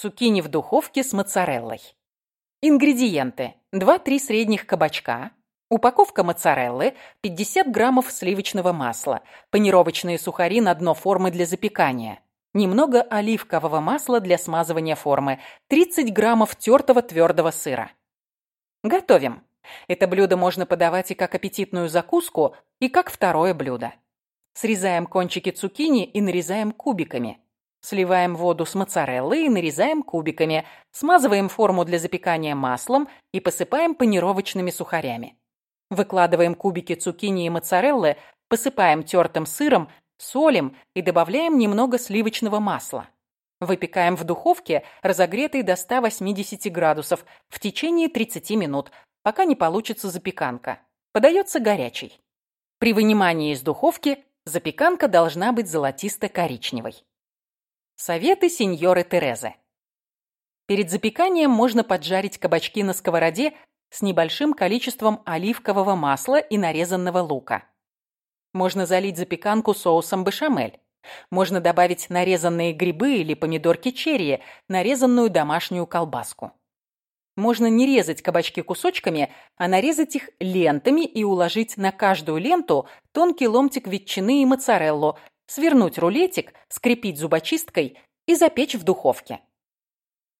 Цукини в духовке с моцареллой. Ингредиенты. 2-3 средних кабачка, упаковка моцареллы, 50 граммов сливочного масла, панировочные сухари на дно формы для запекания, немного оливкового масла для смазывания формы, 30 граммов тертого твердого сыра. Готовим. Это блюдо можно подавать и как аппетитную закуску, и как второе блюдо. Срезаем кончики цукини и нарезаем кубиками. Сливаем воду с моцареллой и нарезаем кубиками. Смазываем форму для запекания маслом и посыпаем панировочными сухарями. Выкладываем кубики цукини и моцареллы, посыпаем тертым сыром, солим и добавляем немного сливочного масла. Выпекаем в духовке, разогретой до 180 градусов, в течение 30 минут, пока не получится запеканка. Подается горячей. При вынимании из духовки запеканка должна быть золотисто-коричневой. Советы сеньоры Терезы. Перед запеканием можно поджарить кабачки на сковороде с небольшим количеством оливкового масла и нарезанного лука. Можно залить запеканку соусом бешамель. Можно добавить нарезанные грибы или помидорки черри, нарезанную домашнюю колбаску. Можно не резать кабачки кусочками, а нарезать их лентами и уложить на каждую ленту тонкий ломтик ветчины и моцареллу, свернуть рулетик, скрепить зубочисткой и запечь в духовке.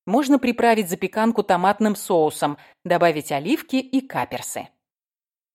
Можно приправить запеканку томатным соусом, добавить оливки и каперсы.